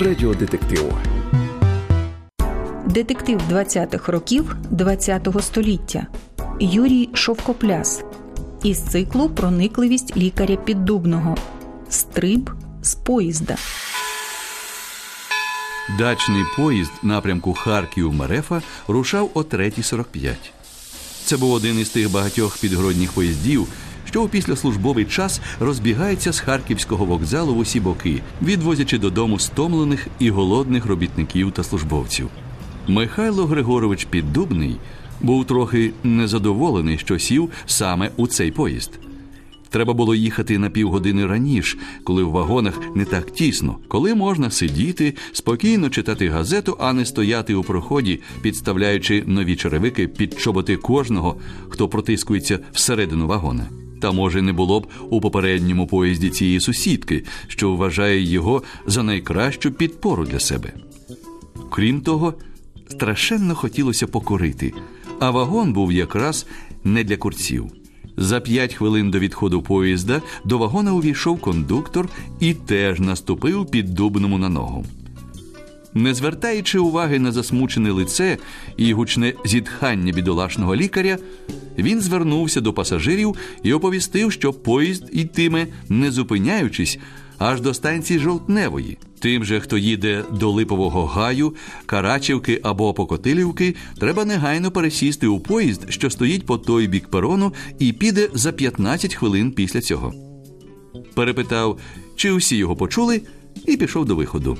Радіодетектив. Детектив 20-х років 20-го століття Юрій Шовкопляс із циклу Проникливість лікаря піддубного Стриб з поїзда. Дачний поїзд напрямку Харків Мерефа рушав о 3.45. Це був один із тих багатьох підгородніх поїздів, що у післяслужбовий час розбігається з харківського вокзалу в усі боки, відвозячи додому стомлених і голодних робітників та службовців. Михайло Григорович Піддубний був трохи незадоволений, що сів саме у цей поїзд. Треба було їхати на півгодини раніше, коли в вагонах не так тісно, коли можна сидіти, спокійно читати газету, а не стояти у проході, підставляючи нові черевики під чоботи кожного, хто протискується всередину вагона. Та може не було б у попередньому поїзді цієї сусідки, що вважає його за найкращу підпору для себе. Крім того, страшенно хотілося покорити, а вагон був якраз не для курців. За п'ять хвилин до відходу поїзда до вагона увійшов кондуктор і теж наступив під дубному на ногу. Не звертаючи уваги на засмучене лице і гучне зітхання бідолашного лікаря, він звернувся до пасажирів і оповістив, що поїзд йтиме, не зупиняючись, аж до станції Жовтневої. Тим же, хто їде до Липового гаю, Карачівки або Покотилівки, треба негайно пересісти у поїзд, що стоїть по той бік перону, і піде за 15 хвилин після цього. Перепитав, чи усі його почули, і пішов до виходу.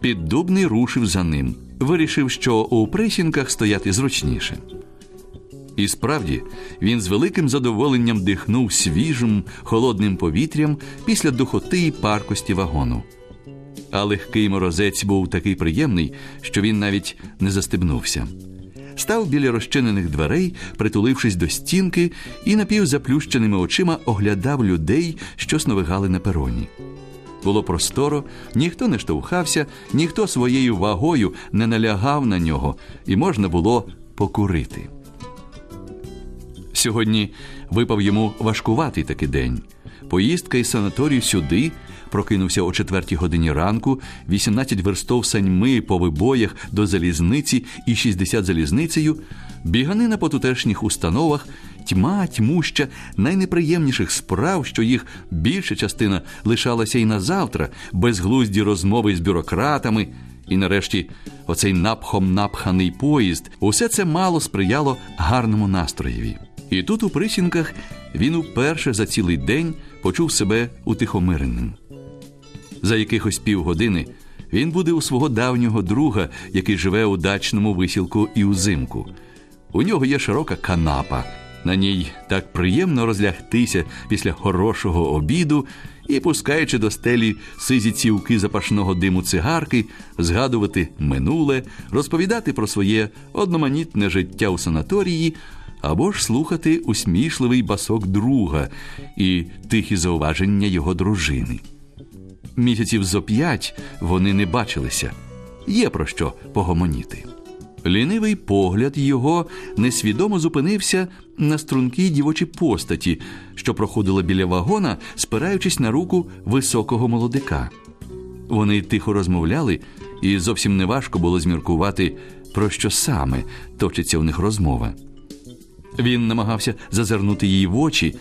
Піддубний рушив за ним, вирішив, що у присінках стояти зручніше. І справді він з великим задоволенням дихнув свіжим, холодним повітрям після духоти і паркості вагону. А легкий морозець був такий приємний, що він навіть не застебнувся. Став біля розчинених дверей, притулившись до стінки, і напівзаплющеними очима оглядав людей, що сновигали на пероні. Було просторо, ніхто не штовхався, ніхто своєю вагою не налягав на нього, і можна було покурити. Сьогодні випав йому важкуватий такий день. Поїздка із санаторію сюди прокинувся о четвертій годині ранку, 18 верстов саньми по вибоях до залізниці і 60 залізницею, біганина по тутешніх установах, тьма, тьмуща найнеприємніших справ, що їх більша частина лишалася і на завтра, безглузді розмови з бюрократами. І нарешті оцей напхом напханий поїзд усе це мало сприяло гарному настроєві. І тут, у присінках, він уперше за цілий день почув себе утихомиреним. За якихось півгодини він буде у свого давнього друга, який живе у дачному висілку і узимку. У нього є широка канапа. На ній так приємно розлягтися після хорошого обіду і, пускаючи до стелі сизі цівки запашного диму цигарки, згадувати минуле, розповідати про своє одноманітне життя у санаторії або ж слухати усмішливий басок друга і тихі зауваження його дружини. Місяців зо п'ять вони не бачилися, є про що погомоніти. Лінивий погляд його несвідомо зупинився на стрункій дівочій постаті, що проходила біля вагона, спираючись на руку високого молодика. Вони тихо розмовляли, і зовсім неважко було зміркувати, про що саме точиться в них розмова. Він намагався зазирнути її в очі,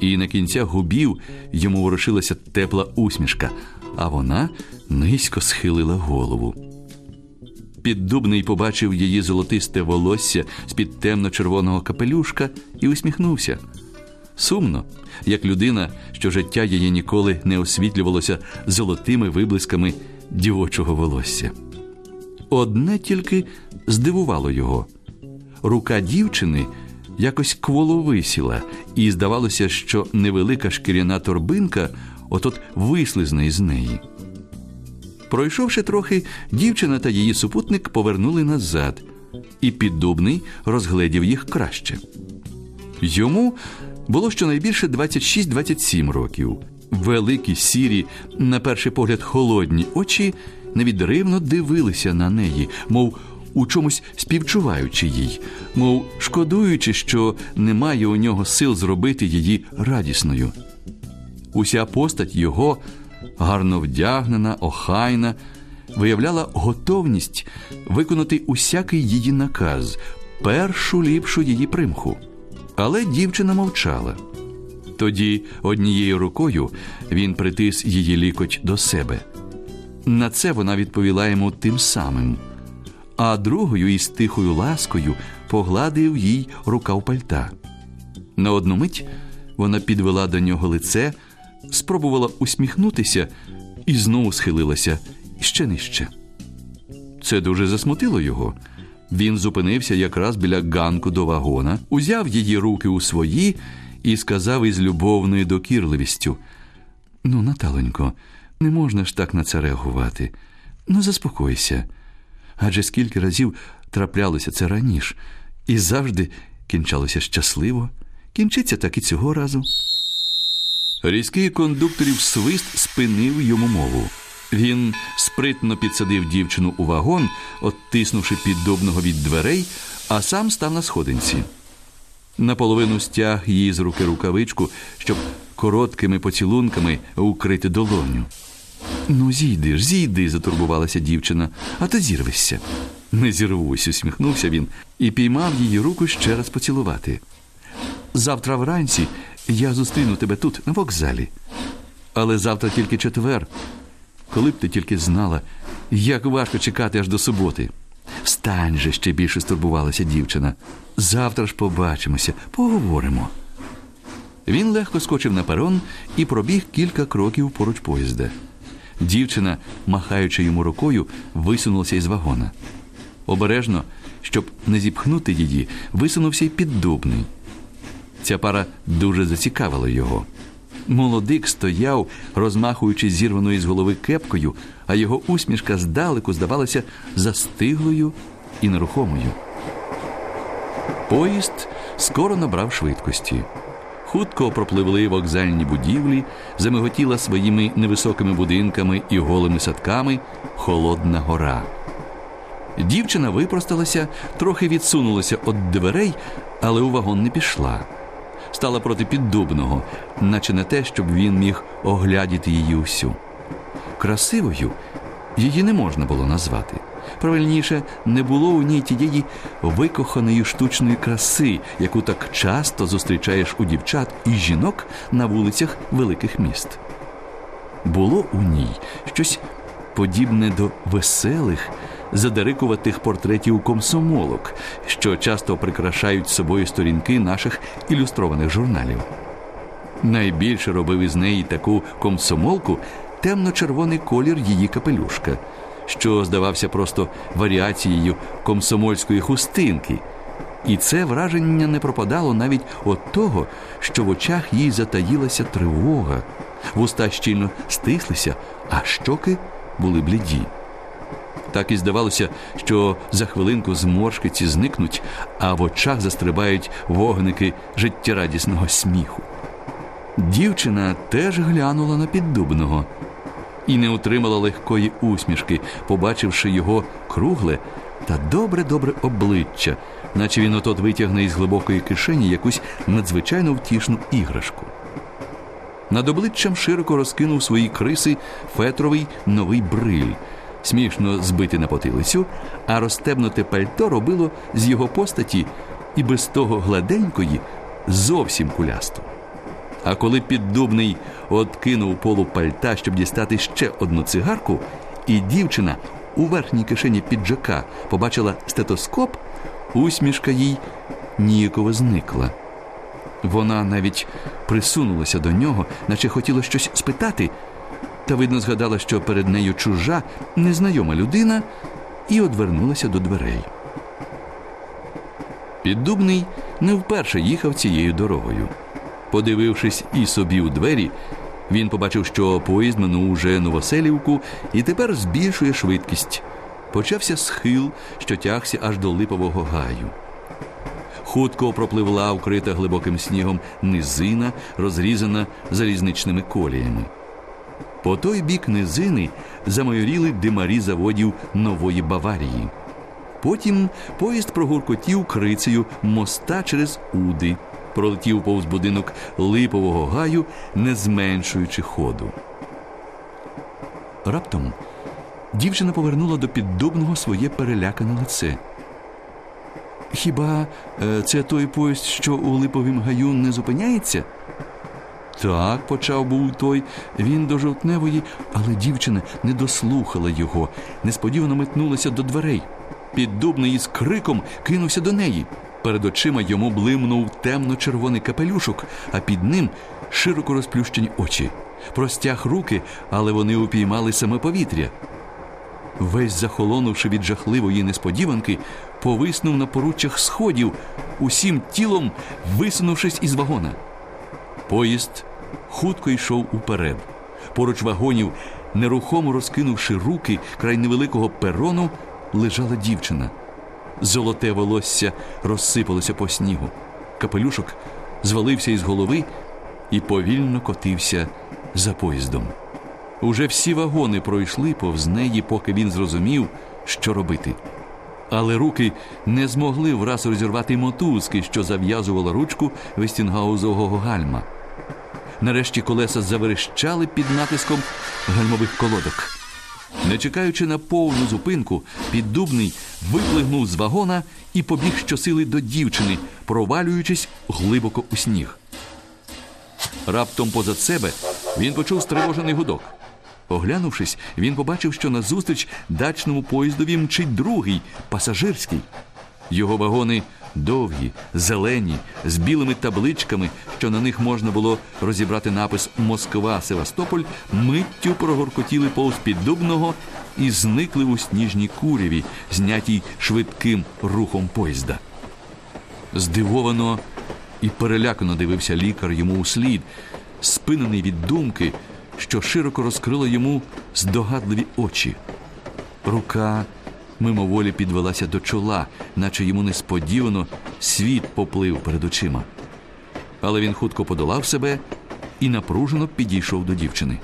і на кінцях губів йому ворушилася тепла усмішка, а вона низько схилила голову. Піддубний побачив її золотисте волосся з-під темно-червоного капелюшка і усміхнувся. Сумно, як людина, що життя її ніколи не освітлювалося золотими виблисками дівочого волосся. Одне тільки здивувало його рука дівчини якось кволо висіла, і здавалося, що невелика шкіряна торбинка отот вислизне із неї. Пройшовши трохи, дівчина та її супутник повернули назад, і піддубний розгледів їх краще. Йому було щонайбільше 26-27 років. Великі, сірі, на перший погляд, холодні очі невідривно дивилися на неї, мов у чомусь співчуваючи їй, мов шкодуючи, що немає у нього сил зробити її радісною. Уся постать його гарно вдягнена, охайна, виявляла готовність виконати усякий її наказ, першу ліпшу її примху. Але дівчина мовчала. Тоді однією рукою він притис її лікоть до себе. На це вона відповіла йому тим самим, а другою із тихою ласкою погладив їй рукав пальта. На одну мить вона підвела до нього лице, спробувала усміхнутися і знову схилилася ще нижче. Це дуже засмутило його. Він зупинився якраз біля ганку до вагона, узяв її руки у свої і сказав із любовною докірливістю: Ну, Наталонько, не можна ж так на це реагувати. Ну, заспокойся. Адже скільки разів траплялося це раніше, і завжди кінчалося щасливо, кінчиться так і цього разу. Різкий кондукторів свист спинив йому мову. Він спритно підсадив дівчину у вагон, оттиснувши піддобного від дверей, а сам став на сходинці. Наполовину стяг її з руки рукавичку, щоб короткими поцілунками укрити долоню. Ну, зійди ж, зійди, затурбувалася дівчина, а то зірвешся. Не зірвусь, усміхнувся він і піймав її руку ще раз поцілувати. Завтра вранці я зустріну тебе тут, на вокзалі. Але завтра тільки четвер. Коли б ти тільки знала, як важко чекати аж до суботи. Встань же ще більше стурбувалася дівчина. Завтра ж побачимося, поговоримо. Він легко скочив на перон і пробіг кілька кроків поруч поїзда. Дівчина, махаючи йому рукою, висунулася із вагона. Обережно, щоб не зіпхнути її, висунувся й піддубний. Ця пара дуже зацікавила його. Молодик стояв, розмахуючи зірваною з голови кепкою, а його усмішка здалеку здавалася застиглою і нерухомою. Поїзд скоро набрав швидкості. Хутко пропливли вокзальні будівлі, замиготіла своїми невисокими будинками і голими садками холодна гора. Дівчина випросталася, трохи відсунулася від дверей, але у вагон не пішла. Стала проти піддубного, наче не те, щоб він міг оглядіти її усю. Красивою її не можна було назвати. Правильніше, не було у ній тієї викоханої штучної краси, яку так часто зустрічаєш у дівчат і жінок на вулицях великих міст. Було у ній щось подібне до веселих, задерикуватих портретів комсомолок, що часто прикрашають собою сторінки наших ілюстрованих журналів. Найбільше робив із неї таку комсомолку темно-червоний колір її капелюшка, що здавався просто варіацією комсомольської хустинки. І це враження не пропадало навіть от того, що в очах їй затаїлася тривога, вуста щільно стислися, а щоки були бліді. Так і здавалося, що за хвилинку зморшки зникнуть, а в очах застрибають вогники життєрадісного сміху. Дівчина теж глянула на піддубного і не утримала легкої усмішки, побачивши його кругле та добре-добре обличчя, наче він отот витягне із глибокої кишені якусь надзвичайно втішну іграшку. Над обличчям широко розкинув свої криси фетровий новий бриль, смішно збитий на потилицю, а розстебнуте пальто робило з його постаті і без того гладенької зовсім кулясту. А коли піддубний откинув полу пальта, щоб дістати ще одну цигарку, і дівчина у верхній кишені піджака побачила стетоскоп, усмішка їй ніяково зникла. Вона навіть присунулася до нього, наче хотіла щось спитати, та, видно, згадала, що перед нею чужа, незнайома людина, і одвернулася до дверей. Піддубний не вперше їхав цією дорогою. Подивившись і собі у двері, він побачив, що поїзд минув уже Новоселівку і тепер збільшує швидкість. Почався схил, що тягся аж до липового гаю. Хутко пропливла вкрита глибоким снігом низина, розрізана залізничними коліями. По той бік низини замайоріли димарі заводів нової Баварії. Потім поїзд прогуркотів крицею моста через Уди, пролетів повз будинок липового гаю, не зменшуючи ходу. Раптом Дівчина повернула до піддубного своє перелякане лице. Хіба е, це той поїзд, що у липовім гаю не зупиняється? Так, почав був той, він до жовтневої, але дівчина не дослухала його, несподівано метнулася до дверей. Піддубний із криком кинувся до неї. Перед очима йому блимнув темно-червоний капелюшок, а під ним широко розплющені очі. Простяг руки, але вони упіймали саме повітря. Весь захолонувши від жахливої несподіванки, повиснув на поруччях сходів, усім тілом висунувшись із вагона. Поїзд хутко йшов уперед. Поруч вагонів, нерухомо розкинувши руки край невеликого перону, лежала дівчина. Золоте волосся розсипалося по снігу. Капелюшок звалився із голови і повільно котився за поїздом. Уже всі вагони пройшли повз неї, поки він зрозумів, що робити. Але руки не змогли враз розірвати мотузки, що зав'язувала ручку Вестінгаузового гальма. Нарешті колеса заверещали під натиском гальмових колодок. Не чекаючи на повну зупинку, піддубний виплигнув з вагона і побіг щосили до дівчини, провалюючись глибоко у сніг. Раптом позад себе він почув стривожений гудок. Оглянувшись, він побачив, що назустріч дачному поїздові мчить другий пасажирський. Його вагони довгі, зелені, з білими табличками, що на них можна було розібрати напис Москва, Севастополь, миттю прогоркотіли повз піддубного і зникли у сніжній куряві, знятій швидким рухом поїзда. Здивовано і перелякано дивився лікар йому у слід, спинений від думки, що широко розкрила йому здогадливі очі. Рука мимоволі підвелася до чола, наче йому несподівано світ поплив перед очима. Але він хутко подолав себе і напружено підійшов до дівчини.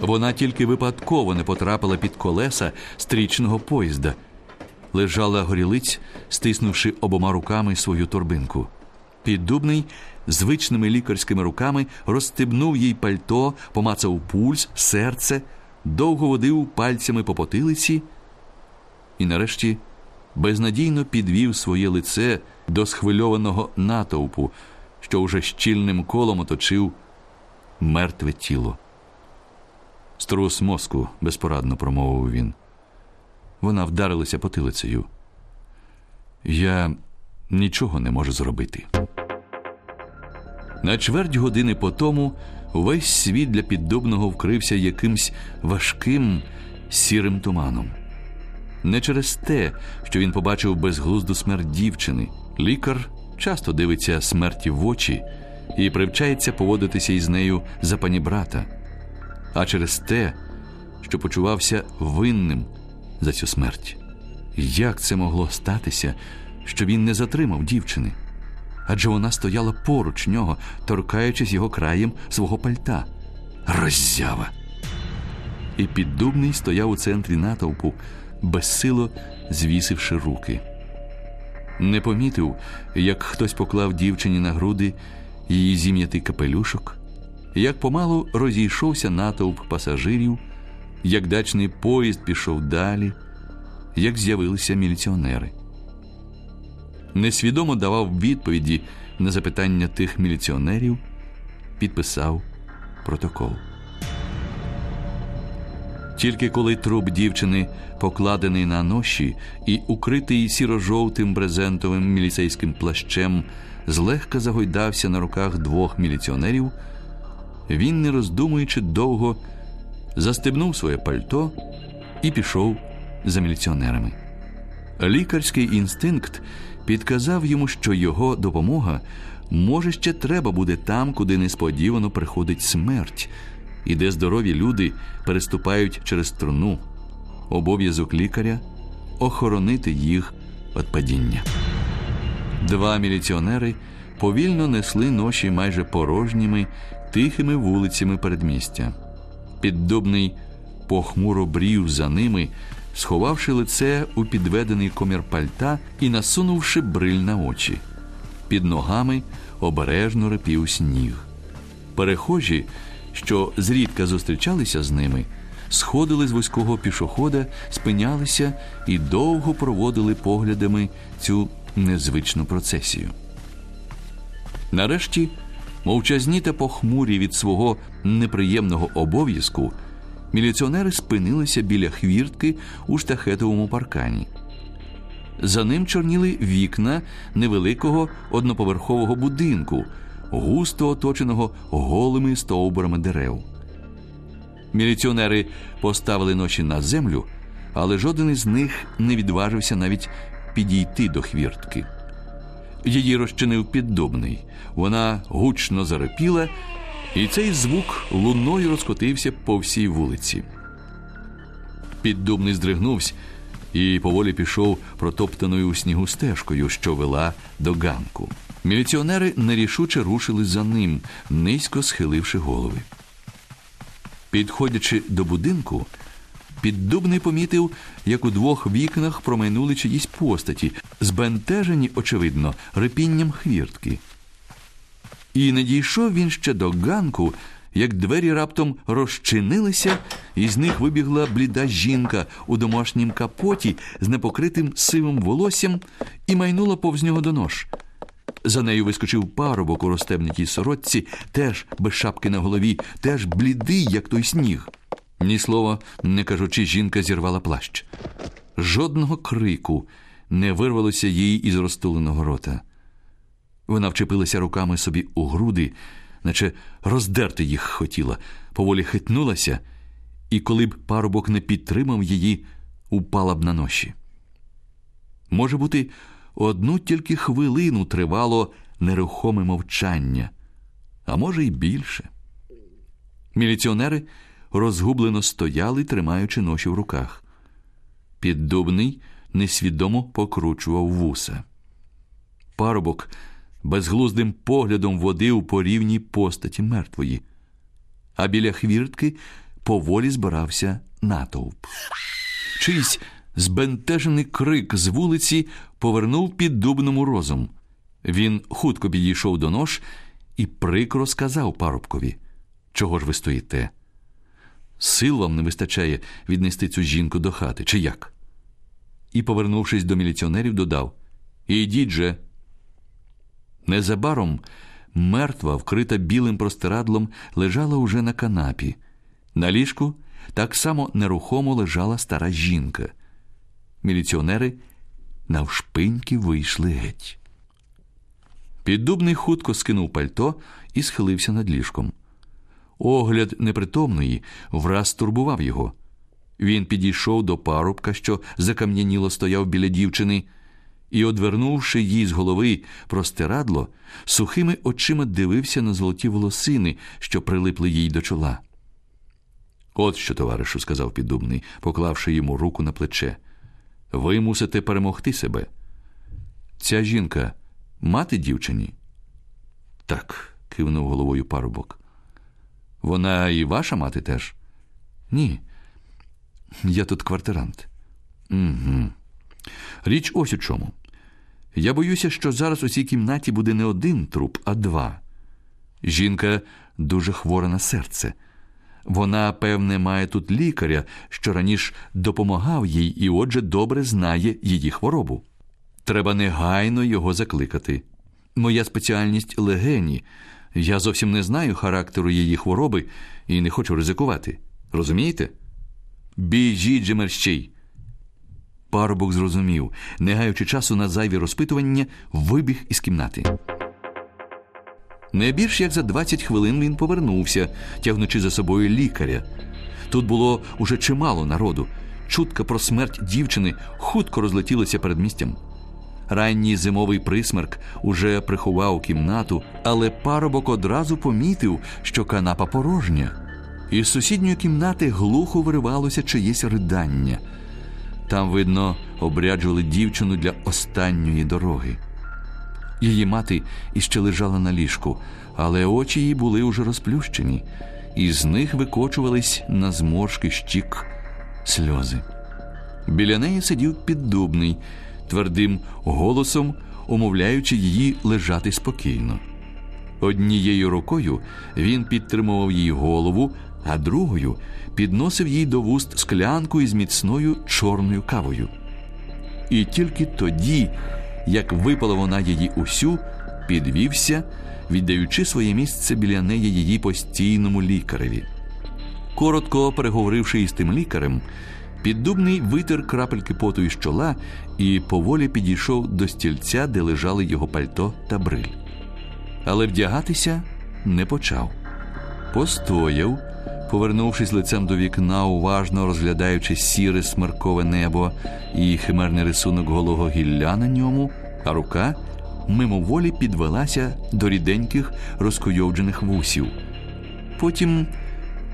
Вона тільки випадково не потрапила під колеса стрічного поїзда, лежала горілиць, стиснувши обома руками свою торбинку. Піддубний звичними лікарськими руками розстебнув їй пальто, помацав пульс, серце, довго водив пальцями по потилиці і, нарешті, безнадійно підвів своє лице до схвильованого натовпу, що уже щільним колом оточив мертве тіло. Струс мозку, безпорадно промовив він. Вона вдарилася потилицею. Я нічого не можу зробити. На чверть години по тому увесь світ для піддубного вкрився якимсь важким сірим туманом. Не через те, що він побачив безглузду смерть дівчини. Лікар часто дивиться смерті в очі і привчається поводитися із нею за пані брата, а через те, що почувався винним за цю смерть. Як це могло статися, що він не затримав дівчини? Адже вона стояла поруч нього, торкаючись його краєм свого пальта. Роззява. І піддубний стояв у центрі натовпу, безсило звісивши руки. Не помітив, як хтось поклав дівчині на груди її зім'ятий капелюшок, як помалу розійшовся натовп пасажирів, як дачний поїзд пішов далі, як з'явилися міліціонери. Несвідомо давав відповіді на запитання тих міліціонерів, підписав протокол. Тільки коли труп дівчини, покладений на ноші і укритий сіро-жовтим брезентовим міліцейським плащем, злегка загойдався на руках двох міліціонерів, він, не роздумуючи довго, застебнув своє пальто і пішов за міліціонерами. Лікарський інстинкт підказав йому, що його допомога може ще треба буде там, куди несподівано приходить смерть і де здорові люди переступають через труну. Обов'язок лікаря охоронити їх від падіння. Два міліціонери повільно несли ноші майже порожніми, тихими вулицями передмістя. Піддубний похмуро брів за ними, сховавши лице у підведений комір пальта і насунувши бриль на очі. Під ногами обережно репів сніг. Перехожі що зрідка зустрічалися з ними, сходили з вузького пішохода, спинялися і довго проводили поглядами цю незвичну процесію. Нарешті, мовчазні та похмурі від свого неприємного обов'язку, міліціонери спинилися біля хвіртки у штахетовому паркані. За ним чорніли вікна невеликого одноповерхового будинку, густо оточеного голими стовбурами дерев. Міліціонери поставили ночі на землю, але жоден із них не відважився навіть підійти до хвіртки. Її розчинив піддубний. Вона гучно зарепіла, і цей звук луною розкотився по всій вулиці. Піддубний здригнувся і поволі пішов протоптаною у снігу стежкою, що вела до ганку. Міліціонери нерішуче рушили за ним, низько схиливши голови. Підходячи до будинку, піддубний помітив, як у двох вікнах промайнули чиїсь постаті, збентежені, очевидно, репінням хвіртки. І не дійшов він ще до ганку, як двері раптом розчинилися, і з них вибігла бліда жінка у домашнім капоті з непокритим сивим волоссям і майнула повз нього до нож. За нею вискочив парубок у розтебнутій сорочці, теж без шапки на голові, теж блідий, як той сніг. Ні слова, не кажучи, жінка зірвала плащ. Жодного крику не вирвалося їй із розтуленого рота. Вона вчепилася руками собі у груди, наче роздерти їх хотіла, поволі хитнулася, і коли б парубок не підтримав її, упала б на ноші. Може бути, одну тільки хвилину тривало нерухоме мовчання, а може, й більше. Міліціонери розгублено стояли, тримаючи ноші в руках. Піддубний несвідомо покручував вуса. Парубок безглуздим поглядом водив по рівній постаті мертвої, а біля хвіртки поволі збирався натовп. Чийсь збентежений крик з вулиці повернув піддубному розум. Він хутко підійшов до нож і прикро сказав парубкові, чого ж ви стоїте? Сил вам не вистачає віднести цю жінку до хати, чи як? І, повернувшись до міліціонерів, додав Ідіть же. Незабаром мертва, вкрита білим простирадлом, лежала уже на канапі. На ліжку так само нерухомо лежала стара жінка. Міліціонери навшпиньки вийшли геть. Піддубний хутко скинув пальто і схилився над ліжком. Огляд непритомної враз турбував його. Він підійшов до парубка, що закам'яніло стояв біля дівчини, і, одвернувши їй з голови простирадло, сухими очима дивився на золоті волосини, що прилипли їй до чола. От що, товаришу, сказав піддубний, поклавши йому руку на плече. Ви мусите перемогти себе. Ця жінка мати дівчині? Так, кивнув головою парубок. Вона і ваша мати теж? Ні. Я тут квартирант. Угу. Річ ось у чому. Я боюся, що зараз у цій кімнаті буде не один труп, а два. Жінка дуже хвора на серце. Вона, певне, має тут лікаря, що раніше допомагав їй і, отже, добре знає її хворобу. Треба негайно його закликати. Моя спеціальність легені. Я зовсім не знаю характеру її хвороби і не хочу ризикувати. Розумієте? Біжіть же мерщій. Парубок зрозумів, не гаючи часу на зайві розпитування, вибіг із кімнати. Не більш як за 20 хвилин він повернувся, тягнучи за собою лікаря. Тут було уже чимало народу. Чутка про смерть дівчини хутко розлетілася перед містям. Ранній зимовий присмерк уже приховав кімнату, але парубок одразу помітив, що канапа порожня. Із сусідньої кімнати глухо виривалося чиєсь ридання. Там, видно, обряджували дівчину для останньої дороги. Її мати іще лежала на ліжку, але очі її були уже розплющені, і з них викочувались на зморшки щік сльози. Біля неї сидів піддубний, твердим голосом умовляючи її лежати спокійно. Однією рукою він підтримував їй голову, а другою підносив їй до вуст склянку із міцною чорною кавою. І тільки тоді, як випала вона її усю, підвівся, віддаючи своє місце біля неї її постійному лікареві. Коротко переговоривши із тим лікарем, піддубний витер крапельки поту із чола і поволі підійшов до стільця, де лежали його пальто та бриль. Але вдягатися не почав. Постояв, повернувшись лицем до вікна, уважно розглядаючи сіре смеркове небо і химерний рисунок голого гілля на ньому, а рука мимоволі підвелася до ріденьких розкуйовджених вусів. Потім,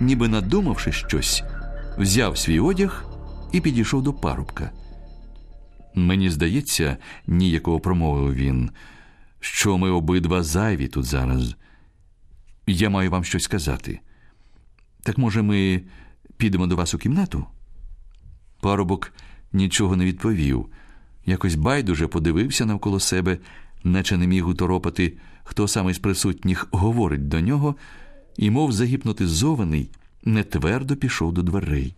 ніби надумавши щось, взяв свій одяг і підійшов до парубка. Мені здається, ніякого промовив він, що ми обидва зайві тут зараз. Я маю вам щось сказати. Так, може, ми підемо до вас у кімнату? Парубок нічого не відповів. Якось байдуже подивився навколо себе, наче не міг уторопати, хто саме з присутніх говорить до нього, і, мов загіпнотизований, нетвердо пішов до дверей.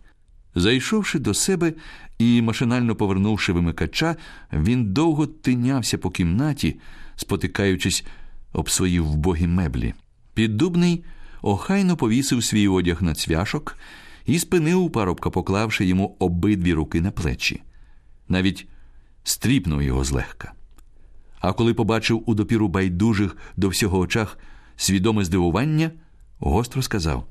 Зайшовши до себе і машинально повернувши вимикача, він довго тинявся по кімнаті, спотикаючись об свої вбогі меблі. Піддубний охайно повісив свій одяг на цвяшок і спинив парубка, поклавши йому обидві руки на плечі. Навіть стріпнув його злегка. А коли побачив у допіру байдужих до всього очах свідоме здивування, гостро сказав: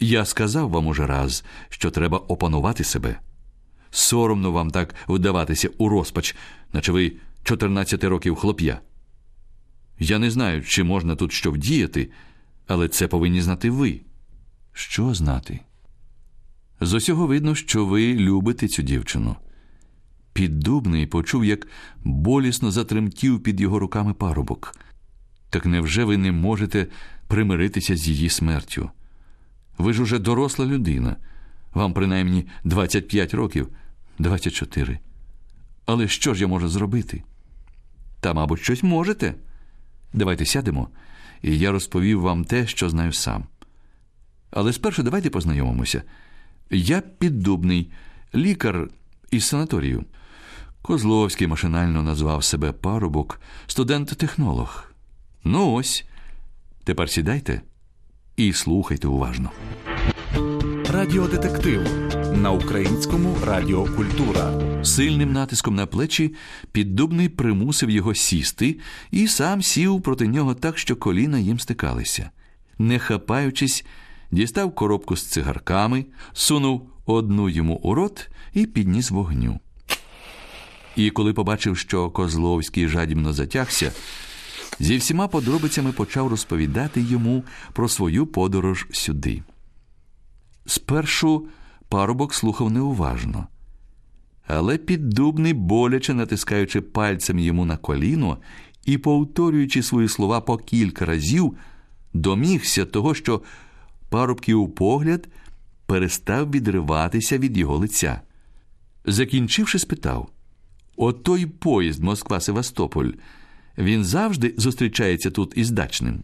Я сказав вам уже раз, що треба опанувати себе. Соромно вам так вдаватися у розпач, наче ви 14 років хлоп'я. Я не знаю, чи можна тут що вдіяти, але це повинні знати ви. Що знати? З усього видно, що ви любите цю дівчину. Піддубний почув, як болісно затремтів під його руками парубок. Так невже ви не можете примиритися з її смертю? Ви ж уже доросла людина, вам принаймні 25 років, 24. Але що ж я можу зробити? Та, мабуть, щось можете. Давайте сядемо, і я розповів вам те, що знаю сам. Але спершу давайте познайомимося. Я піддубний, лікар із санаторію. Козловський машинально назвав себе парубок, студент-технолог. Ну ось. Тепер сідайте і слухайте уважно. Радіодетектив на українському Радіо Культура. Сильним натиском на плечі піддубний примусив його сісти і сам сів проти нього так, що коліна їм стикалися. Не хапаючись, дістав коробку з цигарками, сунув одну йому у рот і підніс вогню. І коли побачив, що Козловський жадібно затягся, зі всіма подробицями почав розповідати йому про свою подорож сюди. Спершу парубок слухав неуважно, але піддубний, боляче натискаючи пальцем йому на коліно і повторюючи свої слова по кілька разів, домігся того, що парубків погляд перестав відриватися від його лиця. Закінчивши, спитав От той поїзд Москва Севастополь, він завжди зустрічається тут із дачним.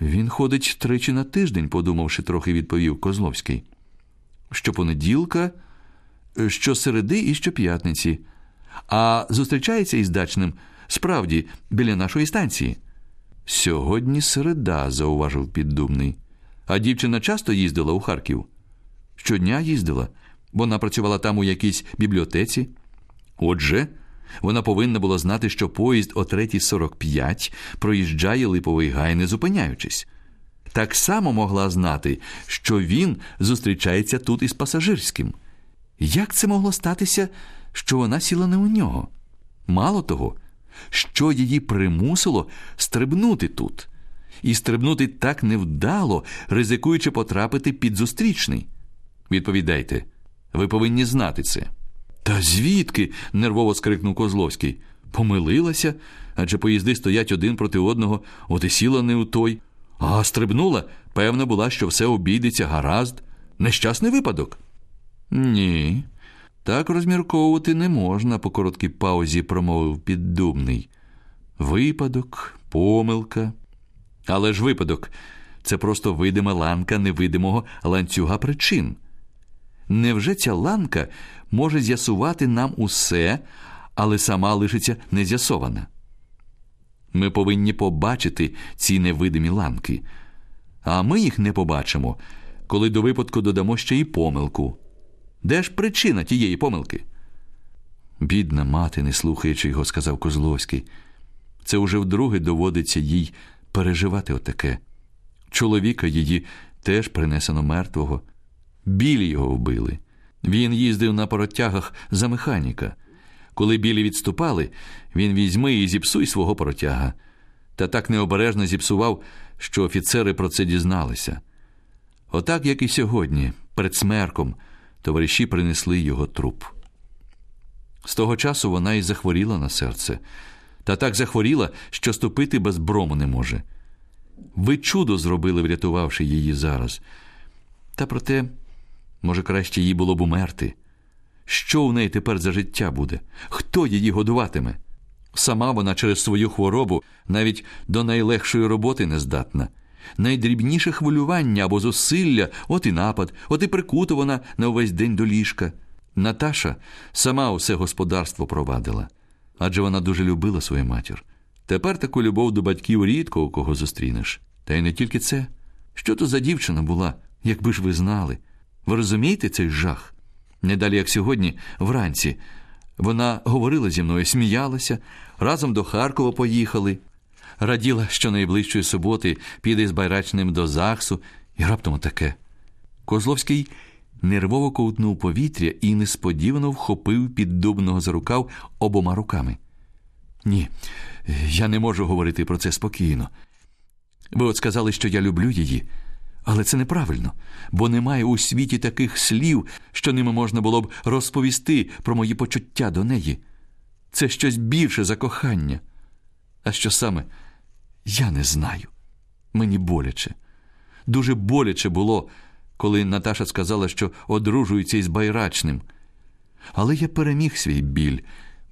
Він ходить тричі на тиждень, подумавши, трохи відповів Козловський. Щопонеділка, щосереди і щоп'ятниці. А зустрічається із дачним справді біля нашої станції. Сьогодні середа, зауважив піддумний. А дівчина часто їздила у Харків? Щодня їздила. Вона працювала там у якійсь бібліотеці. Отже, вона повинна була знати, що поїзд о 3.45 проїжджає липовий гай, не зупиняючись. Так само могла знати, що він зустрічається тут із пасажирським. Як це могло статися, що вона сіла не у нього? Мало того, що її примусило стрибнути тут, і стрибнути так невдало, ризикуючи потрапити під зустрічний. Відповідайте, ви повинні знати це. Та звідки? нервово скрикнув Козловський. Помилилася, адже поїзди стоять один проти одного, от і сіла не у той. А стрибнула, певна була, що все обійдеться гаразд. Нещасний випадок? Ні. Так розмірковувати не можна, по короткій паузі промовив піддубний. Випадок, помилка. Але ж випадок це просто видима ланка невидимого ланцюга причин. Невже ця ланка може з'ясувати нам усе, але сама лишиться нез'ясована? Ми повинні побачити ці невидимі ланки, а ми їх не побачимо, коли до випадку додамо ще й помилку. Де ж причина тієї помилки? Бідна мати, не слухаючи його, сказав Козловський. Це уже вдруге доводиться їй переживати отаке. Чоловіка її теж принесено мертвого. Білі його вбили. Він їздив на поротягах за механіка. Коли білі відступали, він візьми і зіпсуй свого поротяга. Та так необережно зіпсував, що офіцери про це дізналися. Отак, як і сьогодні, перед смерком, товариші принесли його труп. З того часу вона і захворіла на серце, та так захворіла, що ступити без брому не може. Ви чудо зробили, врятувавши її зараз. Та проте, може, краще їй було б умерти. Що у неї тепер за життя буде? Хто її годуватиме? Сама вона через свою хворобу навіть до найлегшої роботи не здатна. Найдрібніше хвилювання або зусилля, от і напад, от і прикута вона на увесь день до ліжка. Наташа сама усе господарство провадила, адже вона дуже любила свою матір. Тепер таку любов до батьків рідко у кого зустрінеш. Та й не тільки це. Що то за дівчина була, якби ж ви знали. Ви розумієте цей жах? Недалі, як сьогодні, вранці, вона говорила зі мною, сміялася, разом до Харкова поїхали. Раділа, що найближчої суботи піде з байрачним до ЗАГСу, і раптом таке. Козловський нервово ковтнув повітря і несподівано вхопив піддубного за рукав обома руками. Ні, я не можу говорити про це спокійно. Ви от сказали, що я люблю її, але це неправильно, бо немає у світі таких слів, що ними можна було б розповісти про мої почуття до неї. Це щось більше за кохання. А що саме, я не знаю. Мені боляче. Дуже боляче було, коли Наташа сказала, що одружується із байрачним. Але я переміг свій біль,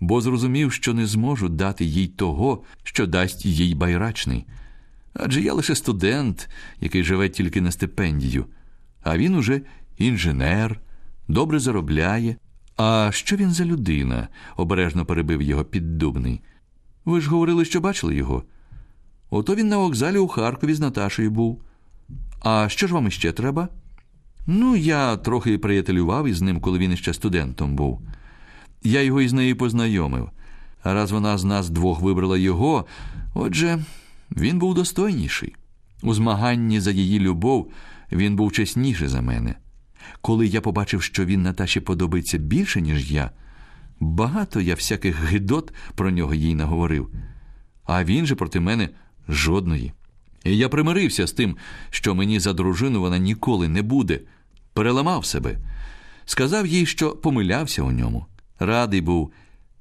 бо зрозумів, що не зможу дати їй того, що дасть їй байрачний. Адже я лише студент, який живе тільки на стипендію, а він уже інженер, добре заробляє. А що він за людина? обережно перебив його піддубний. Ви ж говорили, що бачили його. Ото він на вокзалі у Харкові з Наташею був. А що ж вам іще треба? Ну, я трохи приятелював із ним, коли він іще студентом був. Я його із нею познайомив. А раз вона з нас двох вибрала його, отже, він був достойніший. У змаганні за її любов він був чесніший за мене. Коли я побачив, що він Наташі подобається більше, ніж я, багато я всяких гидот про нього їй наговорив, а він же проти мене жодної. І я примирився з тим, що мені за дружину вона ніколи не буде, переламав себе, сказав їй, що помилявся у ньому. Радий був,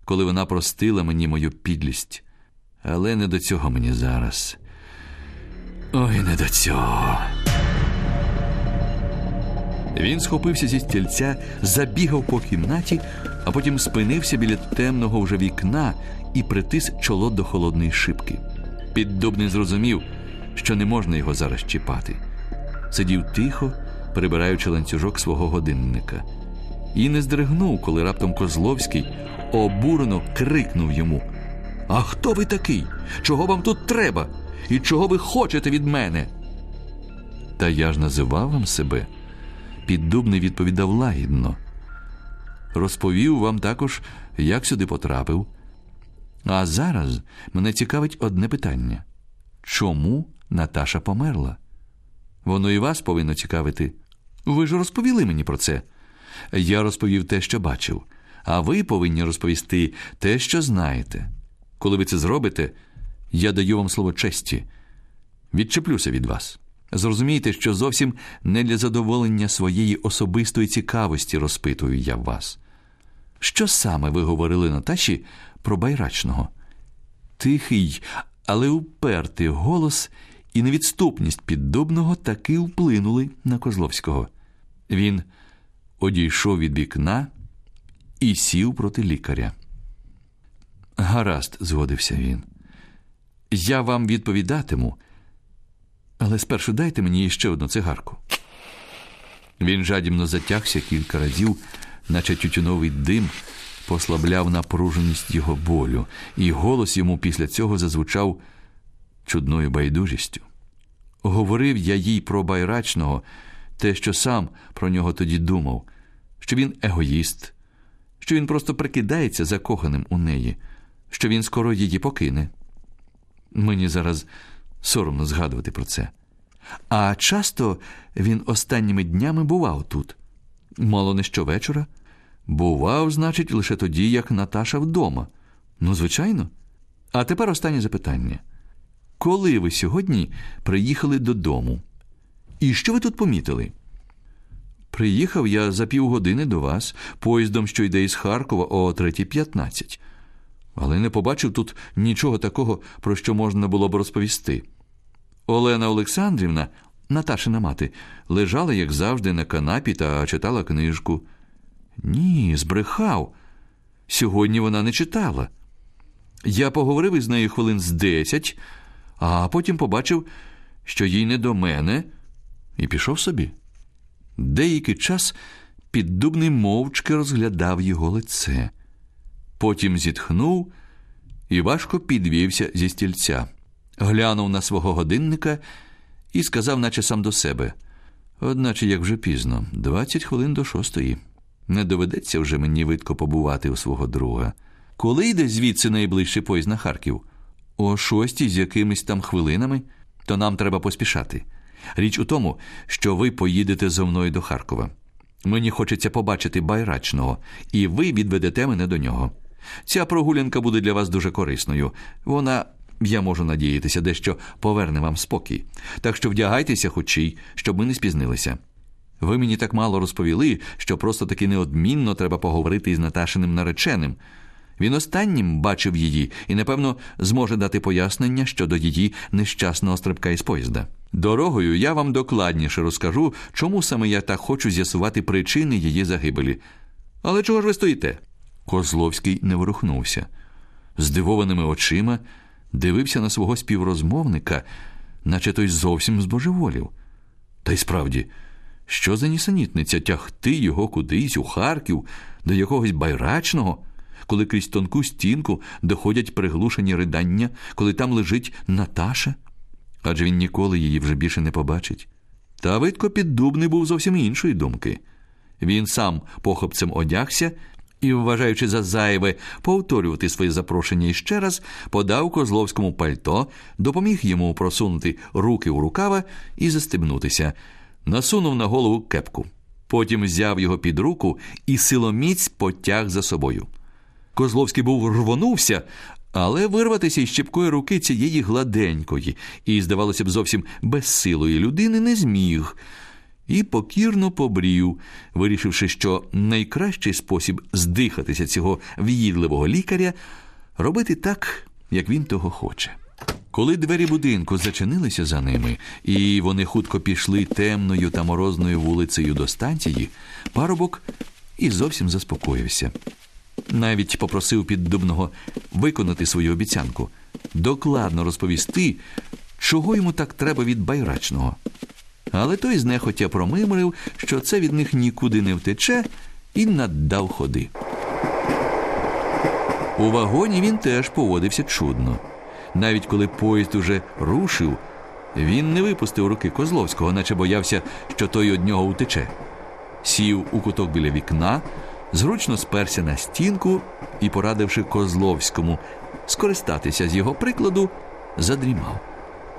коли вона простила мені мою підлість. Але не до цього мені зараз. Ой, не до цього. Він схопився зі стільця, забігав по кімнаті, а потім спинився біля темного вже вікна і притис чоло до холодної шибки. Піддубний зрозумів, що не можна його зараз чіпати. Сидів тихо, прибираючи ланцюжок свого годинника, і не здригнув, коли раптом Козловський обурено крикнув йому: А хто ви такий? Чого вам тут треба? І чого ви хочете від мене? Та я ж називав вам себе. Піддубний відповідав лагідно. Розповів вам також, як сюди потрапив. А зараз мене цікавить одне питання: чому Наташа померла? Воно і вас повинно цікавити. Ви ж розповіли мені про це. Я розповів те, що бачив, а ви повинні розповісти те, що знаєте. Коли ви це зробите, я даю вам слово честі. Відчеплюся від вас. Зрозумійте, що зовсім не для задоволення своєї особистої цікавості розпитую я вас. Що саме ви говорили Наташі про байрачного? Тихий, але упертий голос і невідступність піддубного таки вплинули на Козловського. Він одійшов від вікна і сів проти лікаря. Гаразд, згодився він. Я вам відповідатиму, але спершу дайте мені ще одну цигарку. Він жадібно затягся кілька разів, наче тютюновий дим послабляв напруженість його болю, і голос йому після цього зазвучав чудною байдужістю. Говорив я їй про байрачного, те, що сам про нього тоді думав, що він егоїст, що він просто прикидається закоханим у неї, що він скоро її покине. Мені зараз соромно згадувати про це. А часто він останніми днями бував тут. Мало не щовечора. Бував, значить, лише тоді, як Наташа вдома. Ну, звичайно. А тепер останнє запитання. Коли ви сьогодні приїхали додому? І що ви тут помітили? Приїхав я за півгодини до вас поїздом, що йде із Харкова о 3.15. Але не побачив тут нічого такого, про що можна було б розповісти. Олена Олександрівна, Наташина мати, лежала, як завжди, на канапі та читала книжку. Ні, збрехав. Сьогодні вона не читала. Я поговорив із нею хвилин з десять, а потім побачив, що їй не до мене, і пішов собі. Деякий час піддубний мовчки розглядав його лице. Потім зітхнув і важко підвівся зі стільця, глянув на свого годинника і сказав, наче сам до себе: одначе, як вже пізно, двадцять хвилин до шостої. Не доведеться вже мені видко побувати у свого друга. Коли йде звідси найближчий поїзд на Харків? О шостій з якимись там хвилинами, то нам треба поспішати. Річ у тому, що ви поїдете зо мною до Харкова. Мені хочеться побачити байрачного, і ви відведете мене до нього. Ця прогулянка буде для вас дуже корисною. Вона, я можу надіятися, дещо поверне вам спокій. Так що вдягайтеся хочі, щоб ми не спізнилися. Ви мені так мало розповіли, що просто таки неодмінно треба поговорити із Наташиним нареченим. Він останнім бачив її і, напевно, зможе дати пояснення щодо її нещасного стрибка із поїзда. Дорогою я вам докладніше розкажу, чому саме я так хочу з'ясувати причини її загибелі. Але чого ж ви стоїте? Козловський не ворухнувся. Здивованими очима дивився на свого співрозмовника, наче той зовсім збожеволів. Та й справді, що за нісенітниця тягти його кудись у Харків до якогось байрачного, коли крізь тонку стінку доходять приглушені ридання, коли там лежить Наташа? Адже він ніколи її вже більше не побачить. Та видко піддубний був зовсім іншої думки. Він сам похопцем одягся і, вважаючи за зайве повторювати своє запрошення іще раз, подав Козловському пальто, допоміг йому просунути руки у рукава і застебнутися, насунув на голову кепку. Потім взяв його під руку і силоміць потяг за собою. Козловський був рвонувся, але вирватися із щепкої руки цієї гладенької і, здавалося б, зовсім безсилої людини не зміг. І покірно побрів, вирішивши, що найкращий спосіб здихатися цього в'їдливого лікаря робити так, як він того хоче. Коли двері будинку зачинилися за ними, і вони хутко пішли темною та морозною вулицею до станції, парубок і зовсім заспокоївся. Навіть попросив піддубного виконати свою обіцянку, докладно розповісти, чого йому так треба від байрачного. Але той знехотя промимрив, що це від них нікуди не втече, і наддав ходи. У вагоні він теж поводився чудно. Навіть коли поїзд уже рушив, він не випустив руки Козловського, наче боявся, що той од нього утече. Сів у куток біля вікна, зручно сперся на стінку і, порадивши Козловському скористатися з його прикладу, задрімав.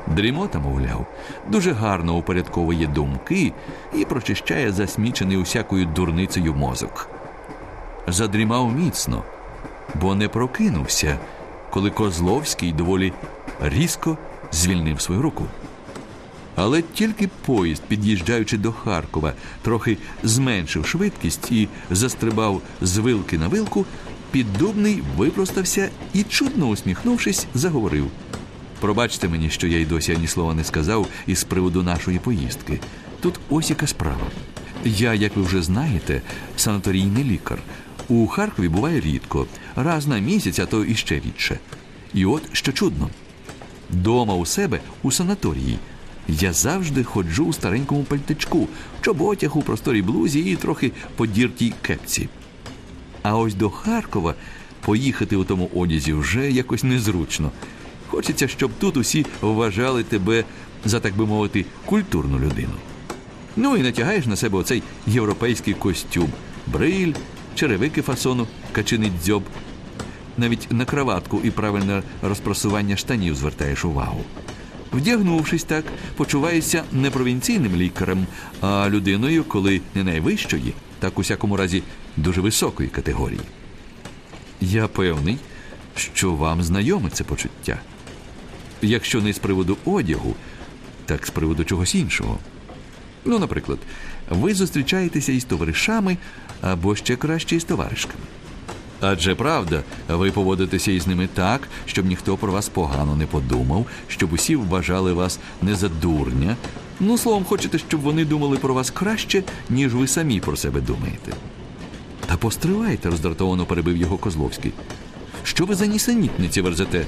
Дрімота, мовляв, дуже гарно упорядковує думки і прочищає засмічений усякою дурницею мозок. Задрімав міцно, бо не прокинувся, коли Козловський доволі різко звільнив свою руку. Але тільки поїзд, під'їжджаючи до Харкова, трохи зменшив швидкість і застрибав з вилки на вилку, піддубний випростався і, чудно усміхнувшись, заговорив. Пробачте мені, що я й досі ані слова не сказав із приводу нашої поїздки. Тут ось яка справа. Я, як ви вже знаєте, санаторійний лікар. У Харкові буває рідко, раз на місяць, а то іще рідше. І от що чудно. Дома у себе у санаторії. Я завжди ходжу у старенькому пальтичку, чоботях у просторій блузі і трохи подіртій кепці. А ось до Харкова поїхати у тому одязі вже якось незручно. Хочеться, щоб тут усі вважали тебе за, так би мовити, культурну людину. Ну і натягаєш на себе оцей європейський костюм, бриль, черевики фасону, качиний дзьоб. Навіть на краватку і правильне розпросування штанів звертаєш увагу. Вдягнувшись так, почуваєшся не провінційним лікарем, а людиною, коли не найвищої, так у всякому разі дуже високої категорії. Я певний, що вам знайоме це почуття. Якщо не з приводу одягу, так з приводу чогось іншого. Ну, наприклад, ви зустрічаєтеся із товаришами або ще краще із товаришками. Адже правда, ви поводитеся із ними так, щоб ніхто про вас погано не подумав, щоб усі вважали вас не за дурня. Ну, словом, хочете, щоб вони думали про вас краще, ніж ви самі про себе думаєте. Та постривайте, роздратовано перебив його Козловський. Що ви за нісенітниці верзете?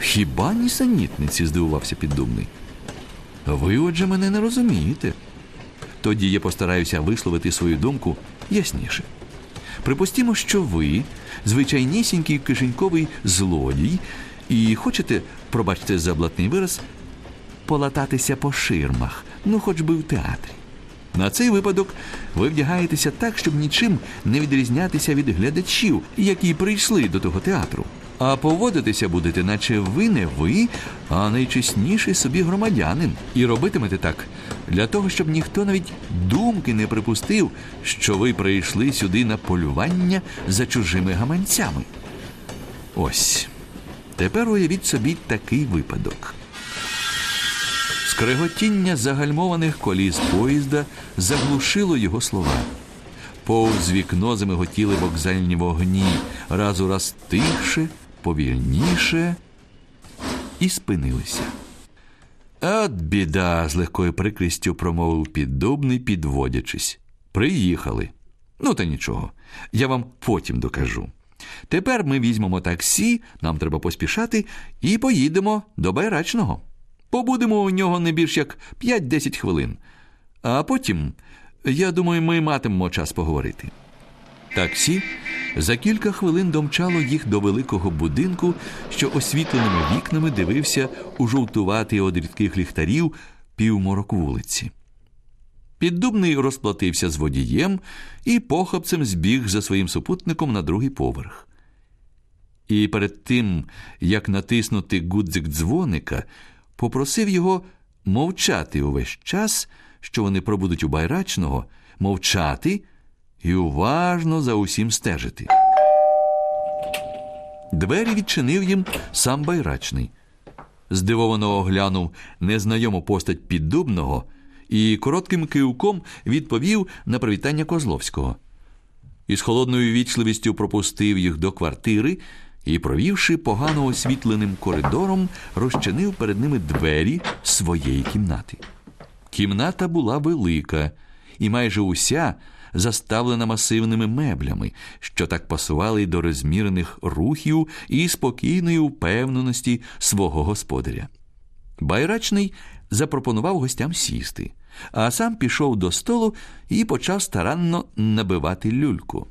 Хіба нісенітниці? здивувався піддумний. Ви, отже, мене не розумієте. Тоді я постараюся висловити свою думку ясніше. Припустімо, що ви звичайнісінький кишеньковий злодій, і хочете, пробачте за блатний вираз, полататися по ширмах, ну хоч би в театрі. На цей випадок ви вдягаєтеся так, щоб нічим не відрізнятися від глядачів, які прийшли до того театру. А поводитися будете, наче ви не ви, а найчесніший собі громадянин. І робитимете так для того, щоб ніхто навіть думки не припустив, що ви прийшли сюди на полювання за чужими гаманцями. Ось. Тепер уявіть собі такий випадок. Скреготіння загальмованих коліс поїзда заглушило його слова. Повз вікно замиготіли вокзальні вогні, раз у раз тихше, повільніше і спинилися. От біда, з легкою прикрістю промовив піддубний, підводячись. Приїхали. Ну, та нічого, я вам потім докажу. Тепер ми візьмемо таксі, нам треба поспішати, і поїдемо до Байрачного. Побудемо у нього не більш як 5-10 хвилин. А потім, я думаю, ми матимемо час поговорити. Таксі за кілька хвилин домчало їх до великого будинку, що освітленими вікнами дивився у жовтуватий од рідких ліхтарів півморок вулиці. Піддубний розплатився з водієм і похопцем збіг за своїм супутником на другий поверх. І перед тим, як натиснути гудзик дзвоника, попросив його мовчати увесь час, що вони пробудуть у байрачного, мовчати і уважно за усім стежити. Двері відчинив їм сам байрачний. Здивовано оглянув незнайому постать піддубного і коротким кивком відповів на привітання Козловського. Із холодною вічливістю пропустив їх до квартири і, провівши погано освітленим коридором, розчинив перед ними двері своєї кімнати. Кімната була велика, і майже уся заставлена масивними меблями, що так пасували до розмірених рухів і спокійної впевненості свого господаря. Байрачний запропонував гостям сісти, а сам пішов до столу і почав старанно набивати люльку.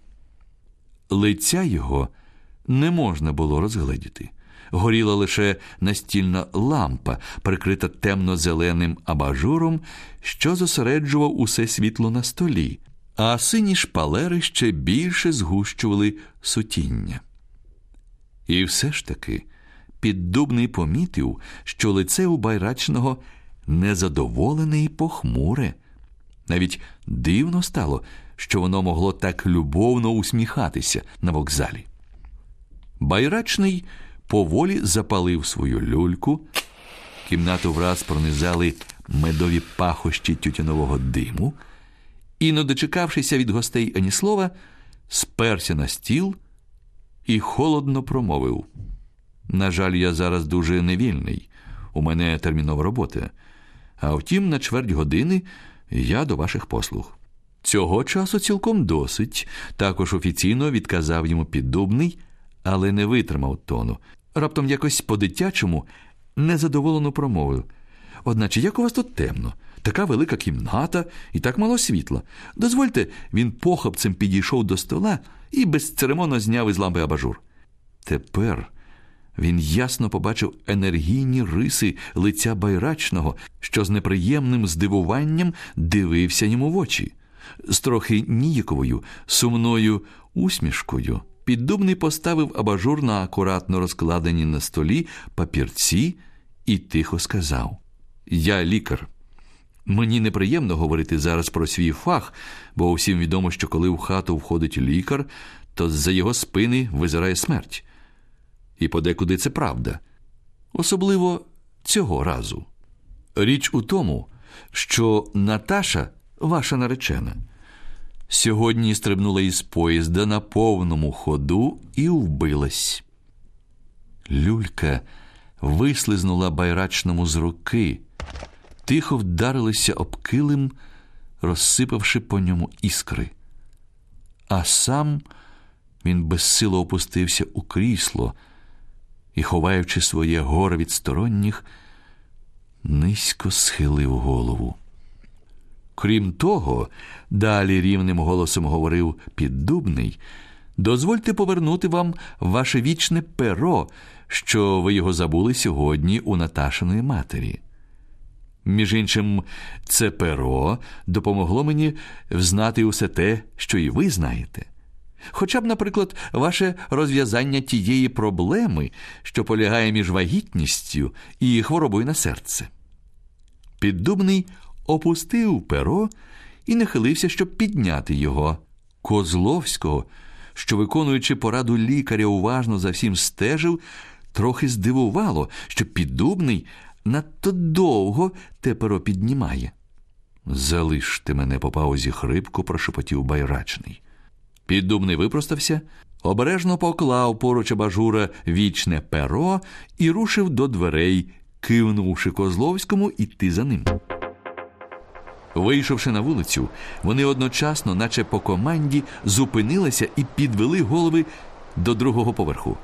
Лиця його не можна було розгледіти. Горіла лише настільна лампа, прикрита темно-зеленим абажуром, що зосереджував усе світло на столі, а сині шпалери ще більше згущували сутіння. І все ж таки піддубний помітив, що лице у байрачного незадоволене і похмуре. Навіть дивно стало, що воно могло так любовно усміхатися на вокзалі. Байрачний поволі запалив свою люльку, кімнату враз пронизали медові пахощі тютюнового диму, і, не дочекавшися від гостей ані слова, сперся на стіл і холодно промовив. На жаль, я зараз дуже невільний. У мене термінова робота. А втім, на чверть години я до ваших послуг. Цього часу цілком досить. Також офіційно відказав йому піддубний, але не витримав тону. Раптом якось по-дитячому незадоволено промовив. Одначе, як у вас тут темно? Така велика кімната і так мало світла. Дозвольте, він похапцем підійшов до стола і безцеремонно зняв із лампи абажур. Тепер він ясно побачив енергійні риси лиця байрачного, що з неприємним здивуванням дивився йому в очі, з трохи ніяковою, сумною усмішкою. Піддубний поставив абажур на акуратно розкладені на столі папірці і тихо сказав: Я лікар. Мені неприємно говорити зараз про свій фах, бо усім відомо, що коли в хату входить лікар, то з-за його спини визирає смерть. І подекуди це правда. Особливо цього разу. Річ у тому, що Наташа, ваша наречена, сьогодні стрибнула із поїзда на повному ходу і вбилась. Люлька вислизнула байрачному з руки, тихо вдарилися об килим, розсипавши по ньому іскри. А сам він безсило опустився у крісло і, ховаючи своє горе від сторонніх, низько схилив голову. Крім того, далі рівним голосом говорив піддубний, дозвольте повернути вам ваше вічне перо, що ви його забули сьогодні у Наташиної матері. Між іншим, це перо допомогло мені взнати усе те, що і ви знаєте. Хоча б, наприклад, ваше розв'язання тієї проблеми, що полягає між вагітністю і хворобою на серце. Піддубний опустив перо і нахилився, щоб підняти його. Козловського, що, виконуючи пораду лікаря, уважно за всім стежив, трохи здивувало, що піддубний надто довго те перо піднімає. Залиште мене по паузі хрипко, прошепотів байрачний. Піддубний випростався, обережно поклав поруч абажура вічне перо і рушив до дверей, кивнувши Козловському іти за ним. Вийшовши на вулицю, вони одночасно, наче по команді, зупинилися і підвели голови до другого поверху.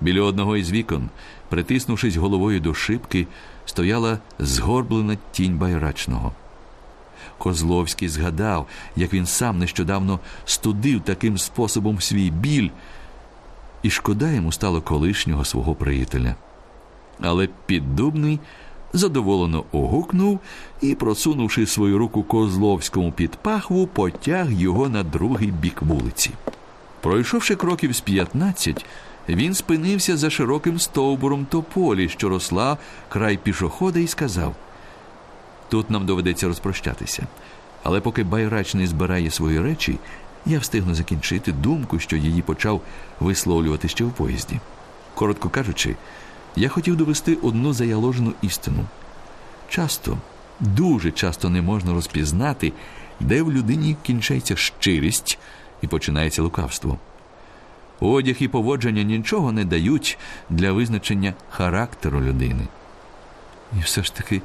Біля одного із вікон, притиснувшись головою до шибки, стояла згорблена тінь байрачного. Козловський згадав, як він сам нещодавно студив таким способом свій біль, і шкода йому стало колишнього свого приятеля. Але піддубний задоволено огукнув і, просунувши свою руку Козловському під пахву, потяг його на другий бік вулиці. Пройшовши кроків з п'ятнадцять, він спинився за широким стовбуром тополі, що росла край пішохода, і сказав: Тут нам доведеться розпрощатися. Але поки байрачний збирає свої речі, я встигну закінчити думку, що її почав висловлювати ще в поїзді. Коротко кажучи, я хотів довести одну заяложену істину. Часто, дуже часто не можна розпізнати, де в людині кінчається щирість і починається лукавство. Одяг і поводження нічого не дають для визначення характеру людини. І все ж таки,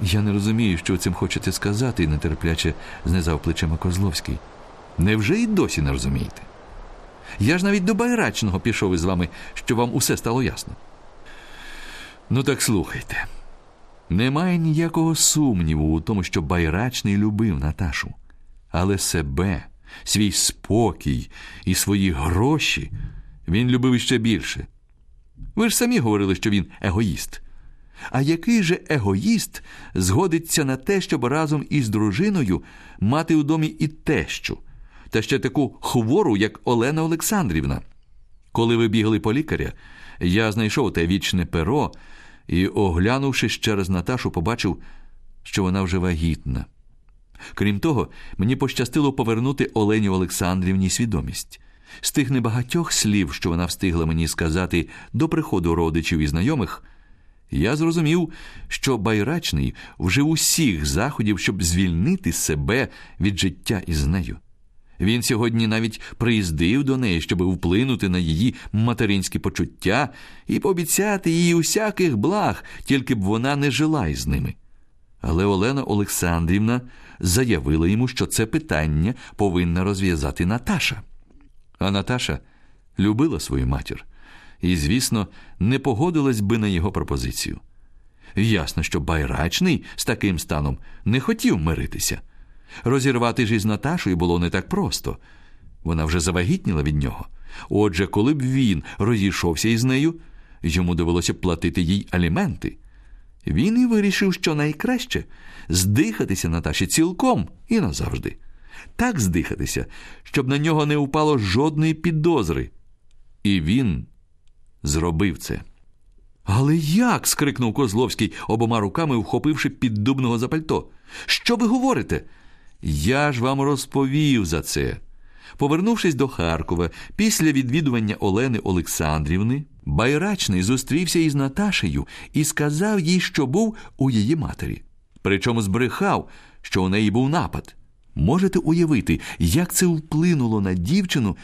я не розумію, що ви цим хочете сказати, нетерпляче знизав плечима Козловський. Невже і досі не розумієте? Я ж навіть до Байрачного пішов із вами, щоб вам усе стало ясно. Ну, так слухайте. Немає ніякого сумніву у тому, що Байрачний любив Наташу, але себе, свій спокій і свої гроші він любив іще більше. Ви ж самі говорили, що він егоїст. А який же егоїст згодиться на те, щоб разом із дружиною мати у домі і тещу, та ще таку хвору, як Олена Олександрівна? Коли ви бігли по лікаря, я знайшов те вічне перо і, оглянувши ще раз Наташу, побачив, що вона вже вагітна. Крім того, мені пощастило повернути Олені Олександрівні свідомість. З тих небагатьох слів, що вона встигла мені сказати до приходу родичів і знайомих, я зрозумів, що байрачний вжив усіх заходів, щоб звільнити себе від життя із нею. Він сьогодні навіть приїздив до неї, щоб вплинути на її материнські почуття і пообіцяти їй усяких благ, тільки б вона не жила із ними. Але Олена Олександрівна заявила йому, що це питання повинна розв'язати Наташа. А Наташа любила свою матір і, звісно, не погодилась би на його пропозицію. Ясно, що байрачний з таким станом не хотів миритися. Розірвати ж із Наташою було не так просто. Вона вже завагітніла від нього. Отже, коли б він розійшовся із нею, йому довелося б платити їй аліменти. Він і вирішив, що найкраще здихатися Наташі цілком і назавжди. Так здихатися, щоб на нього не упало жодної підозри. І він зробив це. Але як? скрикнув Козловський, обома руками вхопивши піддубного за пальто. Що ви говорите? Я ж вам розповів за це. Повернувшись до Харкова, після відвідування Олени Олександрівни, Байрачний зустрівся із Наташею і сказав їй, що був у її матері. Причому збрехав, що у неї був напад. Можете уявити, як це вплинуло на дівчину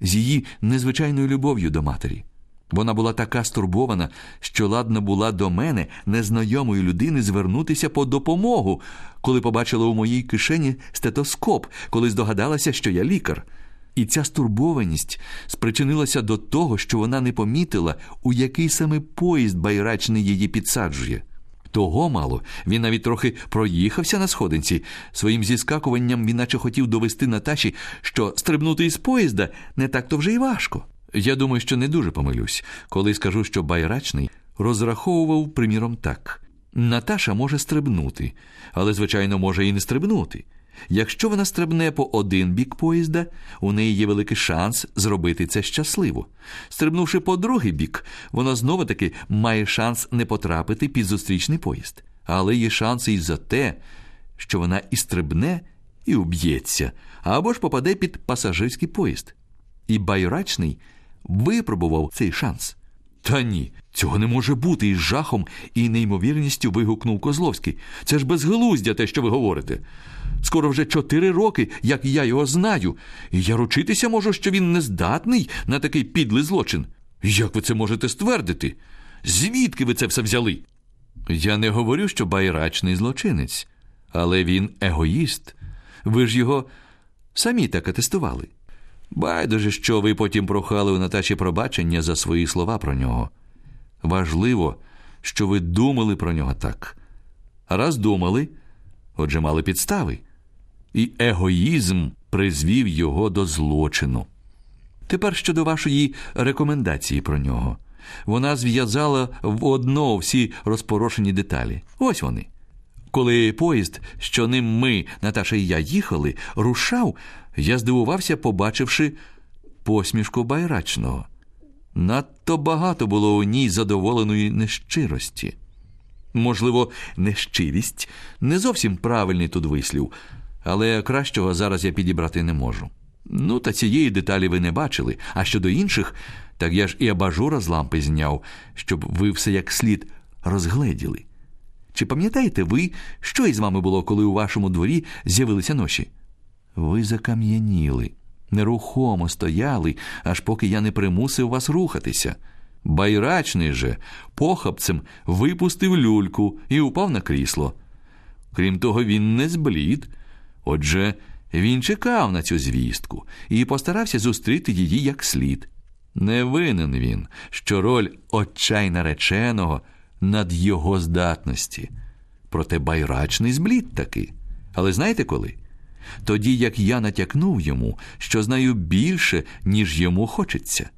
з її незвичайною любов'ю до матері. Вона була така стурбована, що ладна була до мене, незнайомої людини, звернутися по допомогу, коли побачила у моїй кишені стетоскоп, коли здогадалася, що я лікар. І ця стурбованість спричинилася до того, що вона не помітила, у який саме поїзд байрачний її підсаджує. Того мало, він навіть трохи проїхався на сходинці. Своїм зіскакуванням він наче хотів довести Наташі, що стрибнути із поїзда не так то вже й важко. Я думаю, що не дуже помилюсь, коли скажу, що байрачний розраховував, приміром, так. Наташа може стрибнути, але, звичайно, може і не стрибнути. Якщо вона стрибне по один бік поїзда, у неї є великий шанс зробити це щасливо. Стрибнувши по другий бік, вона знову таки має шанс не потрапити під зустрічний поїзд. Але є шанси і за те, що вона і стрибне, і уб'ється, або ж попаде під пасажирський поїзд. І байрачний випробував цей шанс. Та ні, цього не може бути із жахом і неймовірністю вигукнув Козловський. Це ж безглуздя те, що ви говорите. Скоро вже чотири роки, як я його знаю, і я ручитися можу, що він не здатний на такий підлий злочин. Як ви це можете ствердити? Звідки ви це все взяли? Я не говорю, що байрачний злочинець, але він егоїст. Ви ж його самі так атестували. Байдуже, що ви потім прохали у Наташі пробачення за свої слова про нього. Важливо, що ви думали про нього так. Раз думали, отже, мали підстави. І егоїзм призвів його до злочину. Тепер щодо вашої рекомендації про нього. Вона зв'язала в одно всі розпорошені деталі. Ось вони. Коли поїзд, що ним ми, Наташа і я їхали, рушав, я здивувався, побачивши посмішку байрачного. Надто багато було у ній задоволеної нещирості. Можливо, нещирість не зовсім правильний тут вислів, але кращого зараз я підібрати не можу. Ну, та цієї деталі ви не бачили, а щодо інших, так я ж і абажура з лампи зняв, щоб ви все як слід розгледіли. Чи пам'ятаєте ви, що із вами було, коли у вашому дворі з'явилися ноші? Ви закам'яніли, нерухомо стояли, аж поки я не примусив вас рухатися. Байрачний же похапцем випустив люльку і упав на крісло. Крім того, він не зблід. Отже, він чекав на цю звістку і постарався зустріти її як слід. Не винен він, що роль отчай нареченого над його здатності. Проте байрачний зблід таки. Але знаєте коли? Тоді як я натякнув йому, що знаю більше, ніж йому хочеться.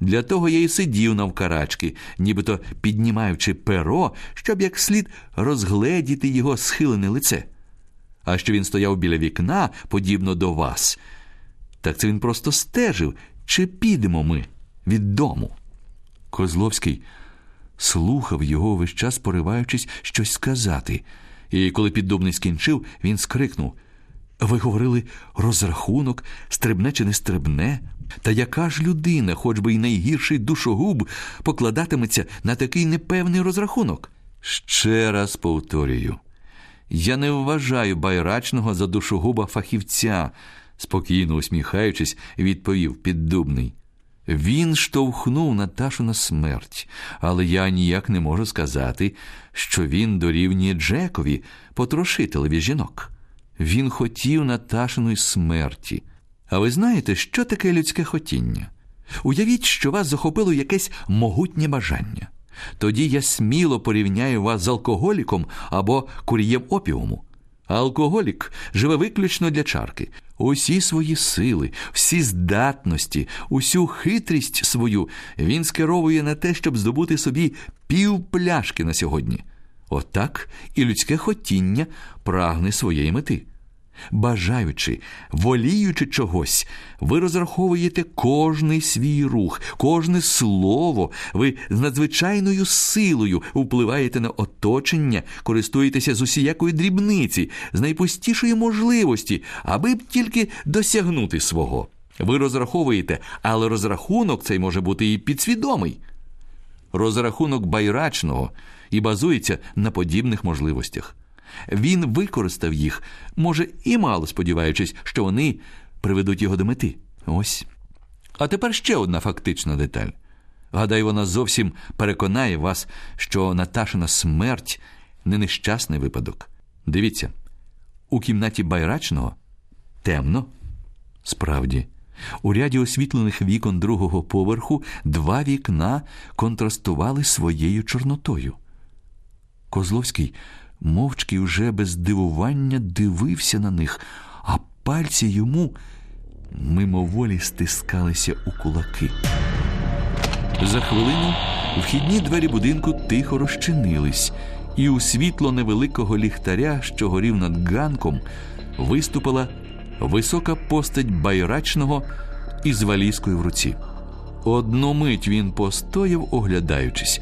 Для того я й сидів навкарачки, нібито піднімаючи перо, щоб як слід розгледіти його схилене лице. А що він стояв біля вікна, подібно до вас, так це він просто стежив, чи підемо ми від дому. Козловський слухав його весь час, пориваючись щось сказати. І коли піддубний скінчив, він скрикнув Ви говорили розрахунок, стрибне чи не стрибне? Та яка ж людина, хоч би й найгірший душогуб, покладатиметься на такий непевний розрахунок? Ще раз повторюю. Я не вважаю байрачного за душогуба фахівця, спокійно усміхаючись, відповів піддубний. Він штовхнув Наташу на смерть, але я ніяк не можу сказати, що він дорівнює Джекові, потрошителеві жінок. Він хотів Наташиної смерті. А ви знаєте, що таке людське хотіння? Уявіть, що вас захопило якесь могутнє бажання. Тоді я сміло порівняю вас з алкоголіком або курієм опіуму. Алкоголік живе виключно для чарки. Усі свої сили, всі здатності, усю хитрість свою він скеровує на те, щоб здобути собі пів пляшки на сьогодні. Отак і людське хотіння прагне своєї мети. Бажаючи, воліючи чогось, ви розраховуєте кожний свій рух, кожне слово, ви з надзвичайною силою впливаєте на оточення, користуєтеся з усіякої дрібниці, з найпустішої можливості, аби б тільки досягнути свого. Ви розраховуєте, але розрахунок цей може бути і підсвідомий. Розрахунок байрачного і базується на подібних можливостях. Він використав їх, може, і мало сподіваючись, що вони приведуть його до мети. Ось. А тепер ще одна фактична деталь. Гадаю, вона зовсім переконає вас, що Наташина смерть не нещасний випадок. Дивіться, у кімнаті байрачного темно. Справді, у ряді освітлених вікон другого поверху два вікна контрастували своєю чорнотою. Козловський мовчки уже без здивування дивився на них, а пальці йому мимоволі стискалися у кулаки. За хвилину вхідні двері будинку тихо розчинились, і у світло невеликого ліхтаря, що горів над ганком, виступила висока постать байрачного із валізкою в руці. Одну мить він постояв, оглядаючись,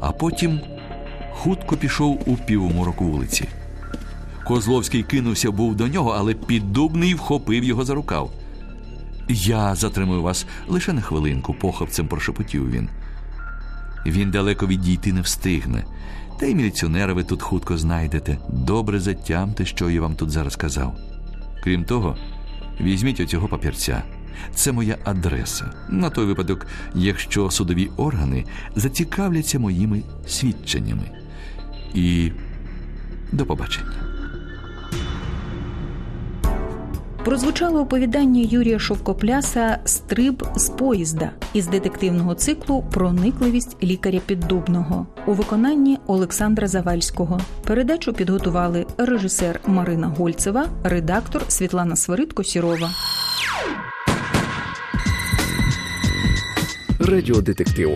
а потім хутко пішов у півморок вулиці. Козловський кинувся був до нього, але піддубний вхопив його за рукав. Я затримую вас лише на хвилинку, похопцем прошепотів він. Він далеко відійти не встигне. Та й міліціонера ви тут хутко знайдете. Добре затямте, що я вам тут зараз казав. Крім того, візьміть оцього папірця. Це моя адреса. На той випадок, якщо судові органи зацікавляться моїми свідченнями. І до побачення. Прозвучало оповідання Юрія Шовкопляса Стриб з поїзда із детективного циклу Проникливість лікаря піддубного у виконанні Олександра Завальського. Передачу підготували режисер Марина Гольцева, редактор Світлана Свиридко Сірова. Радіодетектив